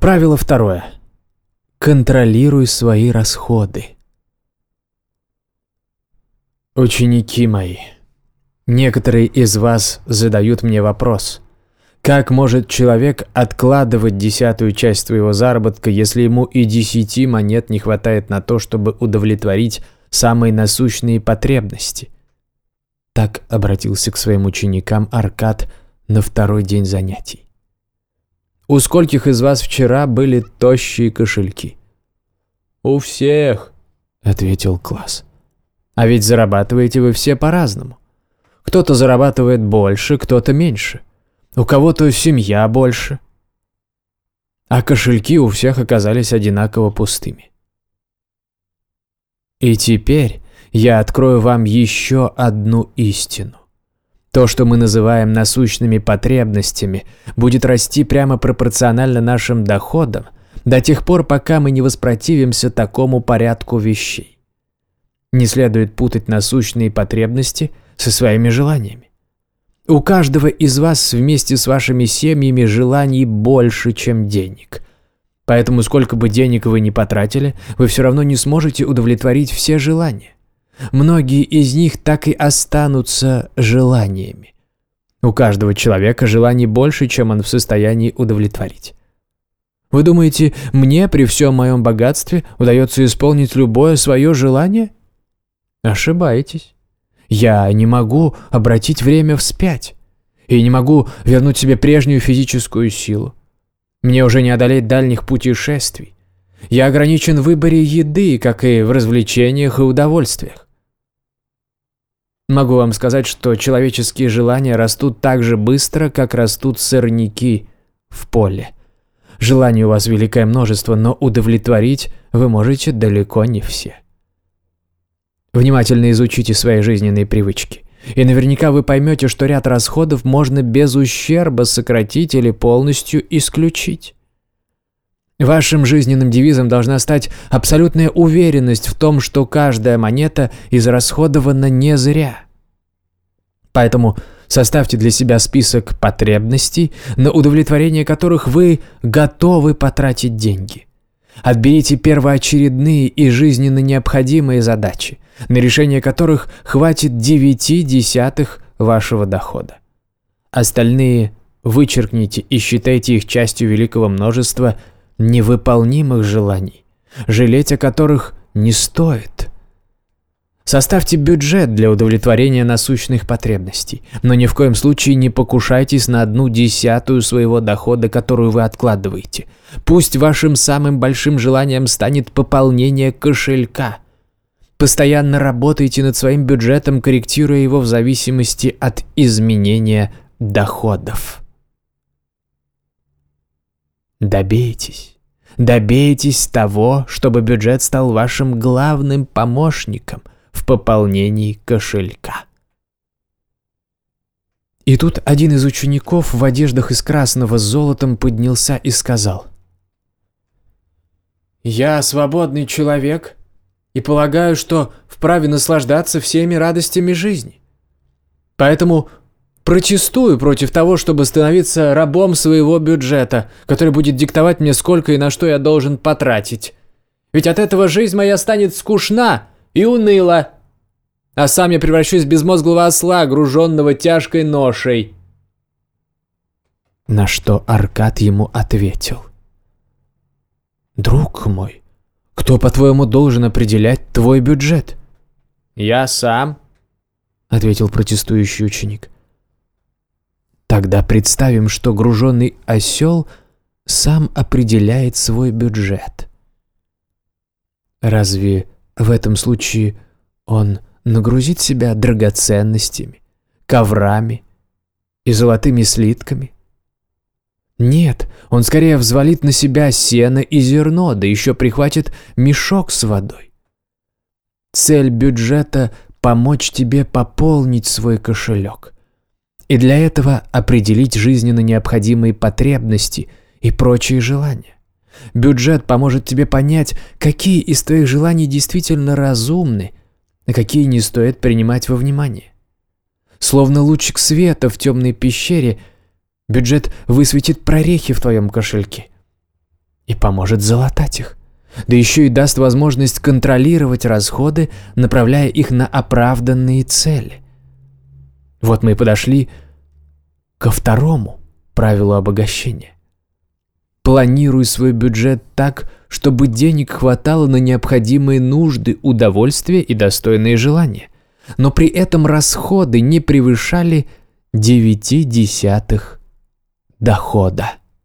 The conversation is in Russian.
Правило второе. Контролируй свои расходы. Ученики мои, некоторые из вас задают мне вопрос. Как может человек откладывать десятую часть своего заработка, если ему и десяти монет не хватает на то, чтобы удовлетворить самые насущные потребности? Так обратился к своим ученикам Аркад на второй день занятий. У скольких из вас вчера были тощие кошельки? У всех, ответил класс. А ведь зарабатываете вы все по-разному. Кто-то зарабатывает больше, кто-то меньше. У кого-то семья больше. А кошельки у всех оказались одинаково пустыми. И теперь я открою вам еще одну истину. То, что мы называем насущными потребностями, будет расти прямо пропорционально нашим доходам до тех пор, пока мы не воспротивимся такому порядку вещей. Не следует путать насущные потребности со своими желаниями. У каждого из вас вместе с вашими семьями желаний больше, чем денег. Поэтому сколько бы денег вы ни потратили, вы все равно не сможете удовлетворить все желания. Многие из них так и останутся желаниями. У каждого человека желаний больше, чем он в состоянии удовлетворить. Вы думаете, мне при всем моем богатстве удается исполнить любое свое желание? Ошибаетесь. Я не могу обратить время вспять. И не могу вернуть себе прежнюю физическую силу. Мне уже не одолеть дальних путешествий. Я ограничен в выборе еды, как и в развлечениях и удовольствиях. Могу вам сказать, что человеческие желания растут так же быстро, как растут сорняки в поле. Желаний у вас великое множество, но удовлетворить вы можете далеко не все. Внимательно изучите свои жизненные привычки. И наверняка вы поймете, что ряд расходов можно без ущерба сократить или полностью исключить. Вашим жизненным девизом должна стать абсолютная уверенность в том, что каждая монета израсходована не зря. Поэтому составьте для себя список потребностей, на удовлетворение которых вы готовы потратить деньги. Отберите первоочередные и жизненно необходимые задачи, на решение которых хватит девяти десятых вашего дохода. Остальные вычеркните и считайте их частью великого множества – невыполнимых желаний, жалеть о которых не стоит. Составьте бюджет для удовлетворения насущных потребностей, но ни в коем случае не покушайтесь на одну десятую своего дохода, которую вы откладываете. Пусть вашим самым большим желанием станет пополнение кошелька. Постоянно работайте над своим бюджетом, корректируя его в зависимости от изменения доходов. Добейтесь. Добейтесь того, чтобы бюджет стал вашим главным помощником в пополнении кошелька. И тут один из учеников в одеждах из красного с золотом поднялся и сказал. «Я свободный человек и полагаю, что вправе наслаждаться всеми радостями жизни. Поэтому Протестую против того, чтобы становиться рабом своего бюджета, который будет диктовать мне, сколько и на что я должен потратить. Ведь от этого жизнь моя станет скучна и уныла. А сам я превращусь в безмозглого осла, груженного тяжкой ношей. На что Аркад ему ответил. «Друг мой, кто, по-твоему, должен определять твой бюджет?» «Я сам», — ответил протестующий ученик. Тогда представим, что груженный осел сам определяет свой бюджет. Разве в этом случае он нагрузит себя драгоценностями, коврами и золотыми слитками? Нет, он скорее взвалит на себя сено и зерно, да еще прихватит мешок с водой. Цель бюджета – помочь тебе пополнить свой кошелек – и для этого определить жизненно необходимые потребности и прочие желания. Бюджет поможет тебе понять, какие из твоих желаний действительно разумны, а какие не стоит принимать во внимание. Словно лучик света в темной пещере, бюджет высветит прорехи в твоем кошельке. и поможет залатать их. Да еще и даст возможность контролировать расходы, направляя их на оправданные цели. Вот мы и подошли ко второму правилу обогащения. Планируй свой бюджет так, чтобы денег хватало на необходимые нужды, удовольствия и достойные желания, но при этом расходы не превышали 9 десятых дохода.